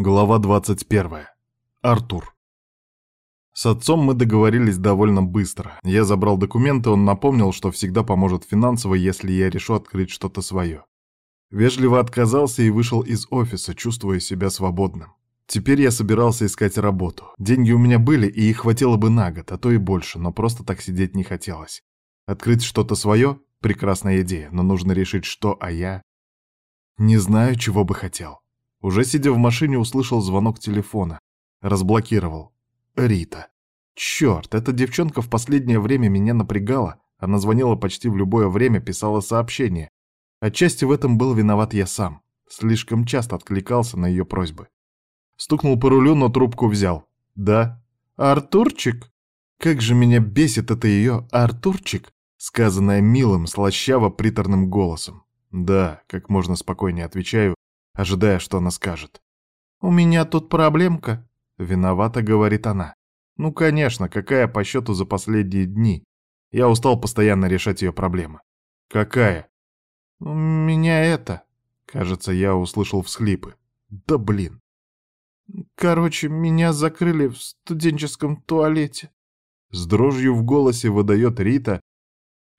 Глава 21. Артур. С отцом мы договорились довольно быстро. Я забрал документы, он напомнил, что всегда поможет финансово, если я решу открыть что-то свое. Вежливо отказался и вышел из офиса, чувствуя себя свободным. Теперь я собирался искать работу. Деньги у меня были, и их хватило бы на год, а то и больше, но просто так сидеть не хотелось. Открыть что-то свое – прекрасная идея, но нужно решить что, а я... Не знаю, чего бы хотел. Уже сидя в машине, услышал звонок телефона. Разблокировал. Рита. Черт, эта девчонка в последнее время меня напрягала. Она звонила почти в любое время, писала сообщения. Отчасти в этом был виноват я сам. Слишком часто откликался на ее просьбы. Стукнул по рулю, но трубку взял. «Да». «Артурчик?» «Как же меня бесит это ее «Артурчик», сказанное милым, слащаво-приторным голосом. Да, как можно спокойнее отвечаю, ожидая, что она скажет. «У меня тут проблемка», — виновата говорит она. «Ну, конечно, какая по счету за последние дни? Я устал постоянно решать ее проблемы». «Какая?» «У меня это...» Кажется, я услышал всхлипы. «Да блин!» «Короче, меня закрыли в студенческом туалете». С дрожью в голосе выдает Рита,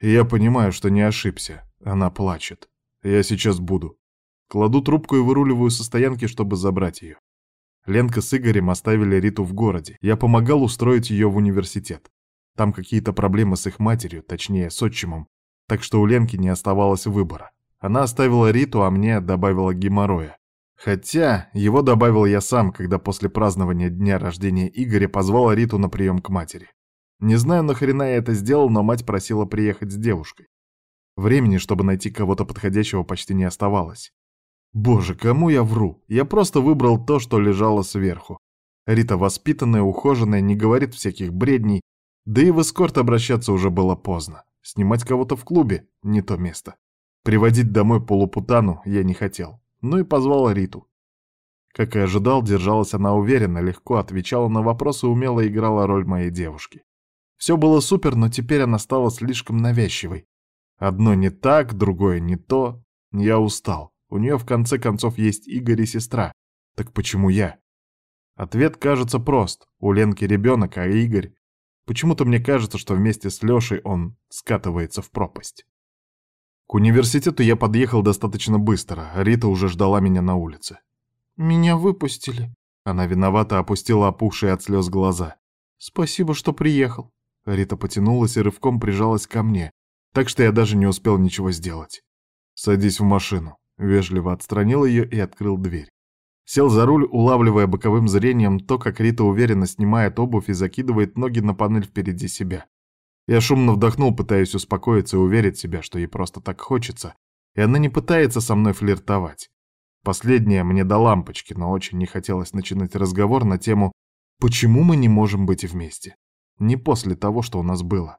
я понимаю, что не ошибся. Она плачет. «Я сейчас буду». Кладу трубку и выруливаю со стоянки, чтобы забрать ее. Ленка с Игорем оставили Риту в городе. Я помогал устроить ее в университет. Там какие-то проблемы с их матерью, точнее, с отчимом. Так что у Ленки не оставалось выбора. Она оставила Риту, а мне добавила геморроя. Хотя его добавил я сам, когда после празднования дня рождения Игоря позвала Риту на прием к матери. Не знаю, нахрена я это сделал, но мать просила приехать с девушкой. Времени, чтобы найти кого-то подходящего, почти не оставалось. Боже, кому я вру? Я просто выбрал то, что лежало сверху. Рита воспитанная, ухоженная, не говорит всяких бредней, да и в эскорт обращаться уже было поздно. Снимать кого-то в клубе — не то место. Приводить домой полупутану я не хотел, ну и позвал Риту. Как и ожидал, держалась она уверенно, легко отвечала на вопросы, умело играла роль моей девушки. Все было супер, но теперь она стала слишком навязчивой. Одно не так, другое не то. Я устал. У нее в конце концов есть Игорь и сестра. Так почему я? Ответ кажется прост. У Ленки ребенок, а Игорь... Почему-то мне кажется, что вместе с Лешей он скатывается в пропасть. К университету я подъехал достаточно быстро. Рита уже ждала меня на улице. «Меня выпустили». Она виновато опустила опухшие от слез глаза. «Спасибо, что приехал». Рита потянулась и рывком прижалась ко мне, так что я даже не успел ничего сделать. «Садись в машину». Вежливо отстранил ее и открыл дверь. Сел за руль, улавливая боковым зрением то, как Рита уверенно снимает обувь и закидывает ноги на панель впереди себя. Я шумно вдохнул, пытаясь успокоиться и уверить себя, что ей просто так хочется, и она не пытается со мной флиртовать. Последняя мне до лампочки, но очень не хотелось начинать разговор на тему «Почему мы не можем быть вместе?» Не после того, что у нас было.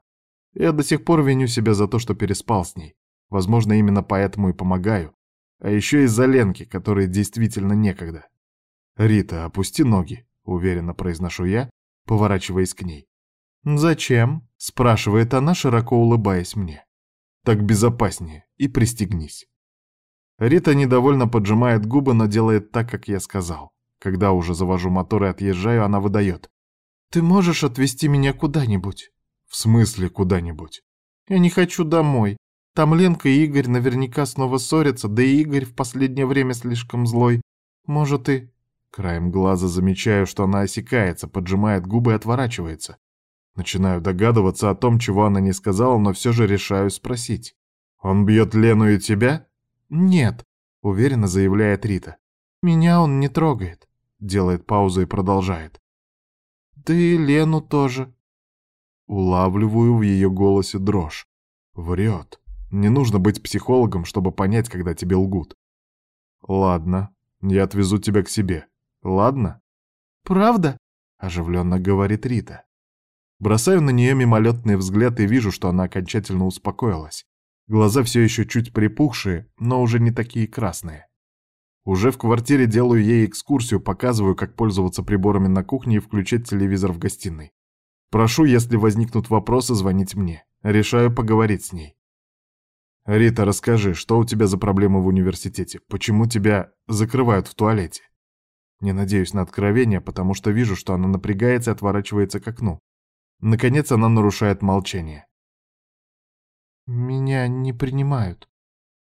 Я до сих пор виню себя за то, что переспал с ней. Возможно, именно поэтому и помогаю а еще из-за ленки, которые действительно некогда. «Рита, опусти ноги», — уверенно произношу я, поворачиваясь к ней. «Зачем?» — спрашивает она, широко улыбаясь мне. «Так безопаснее и пристегнись». Рита недовольно поджимает губы, но делает так, как я сказал. Когда уже завожу мотор и отъезжаю, она выдает. «Ты можешь отвезти меня куда-нибудь?» «В смысле куда-нибудь?» «Я не хочу домой. Тамленко Игорь наверняка снова ссорятся, да и Игорь в последнее время слишком злой. Может и...» Краем глаза замечаю, что она осекается, поджимает губы и отворачивается. Начинаю догадываться о том, чего она не сказала, но все же решаю спросить. «Он бьет Лену и тебя?» «Нет», — уверенно заявляет Рита. «Меня он не трогает», — делает паузу и продолжает. «Да и Лену тоже». Улавливаю в ее голосе дрожь. Врет. Не нужно быть психологом, чтобы понять, когда тебе лгут. Ладно, я отвезу тебя к себе. Ладно? Правда? Оживленно говорит Рита. Бросаю на нее мимолетный взгляд и вижу, что она окончательно успокоилась. Глаза все еще чуть припухшие, но уже не такие красные. Уже в квартире делаю ей экскурсию, показываю, как пользоваться приборами на кухне и включать телевизор в гостиной. Прошу, если возникнут вопросы, звонить мне. Решаю поговорить с ней. «Рита, расскажи, что у тебя за проблемы в университете? Почему тебя закрывают в туалете?» Не надеюсь на откровение, потому что вижу, что она напрягается и отворачивается к окну. Наконец она нарушает молчание. «Меня не принимают.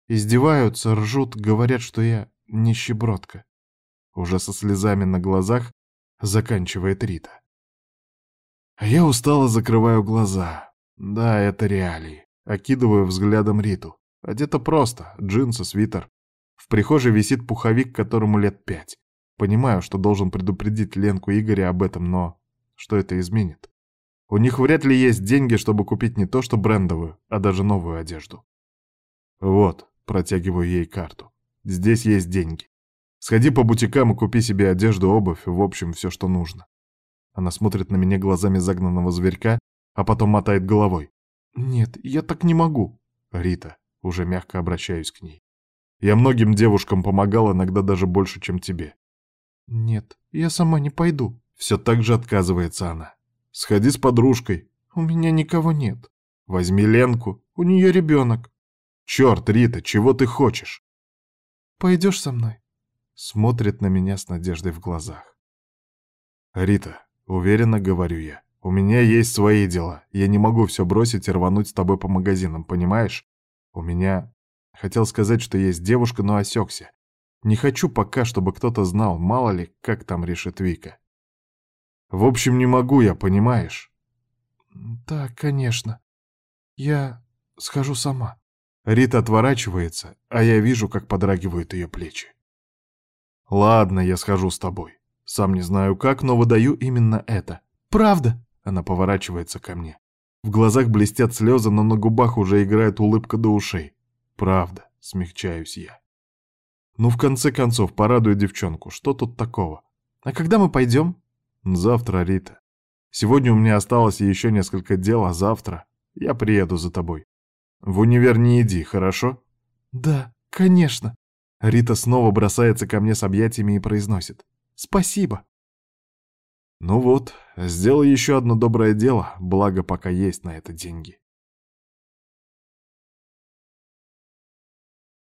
Издеваются, ржут, говорят, что я нищебродка». Уже со слезами на глазах заканчивает Рита. А я устало закрываю глаза. Да, это реалии. Окидываю взглядом Риту. Одета просто, джинсы, свитер. В прихожей висит пуховик, которому лет пять. Понимаю, что должен предупредить Ленку Игоря об этом, но что это изменит? У них вряд ли есть деньги, чтобы купить не то что брендовую, а даже новую одежду. Вот, протягиваю ей карту. Здесь есть деньги. Сходи по бутикам и купи себе одежду, обувь, в общем, все, что нужно. Она смотрит на меня глазами загнанного зверька, а потом мотает головой. «Нет, я так не могу». «Рита», — уже мягко обращаюсь к ней. «Я многим девушкам помогала, иногда даже больше, чем тебе». «Нет, я сама не пойду». Все так же отказывается она. «Сходи с подружкой». «У меня никого нет». «Возьми Ленку, у нее ребенок». «Черт, Рита, чего ты хочешь?» «Пойдешь со мной?» Смотрит на меня с надеждой в глазах. «Рита», — уверенно говорю я, у меня есть свои дела. Я не могу все бросить и рвануть с тобой по магазинам, понимаешь? У меня... Хотел сказать, что есть девушка, но осекся. Не хочу пока, чтобы кто-то знал, мало ли, как там решит Вика. В общем, не могу я, понимаешь? Да, конечно. Я схожу сама. Рита отворачивается, а я вижу, как подрагивают ее плечи. «Ладно, я схожу с тобой. Сам не знаю как, но выдаю именно это. Правда?» Она поворачивается ко мне. В глазах блестят слезы, но на губах уже играет улыбка до ушей. Правда, смягчаюсь я. Ну, в конце концов, порадую девчонку. Что тут такого? А когда мы пойдем? Завтра, Рита. Сегодня у меня осталось еще несколько дел, а завтра я приеду за тобой. В универ не иди, хорошо? Да, конечно. Рита снова бросается ко мне с объятиями и произносит. Спасибо. Ну вот, сделал еще одно доброе дело, благо пока есть на это деньги.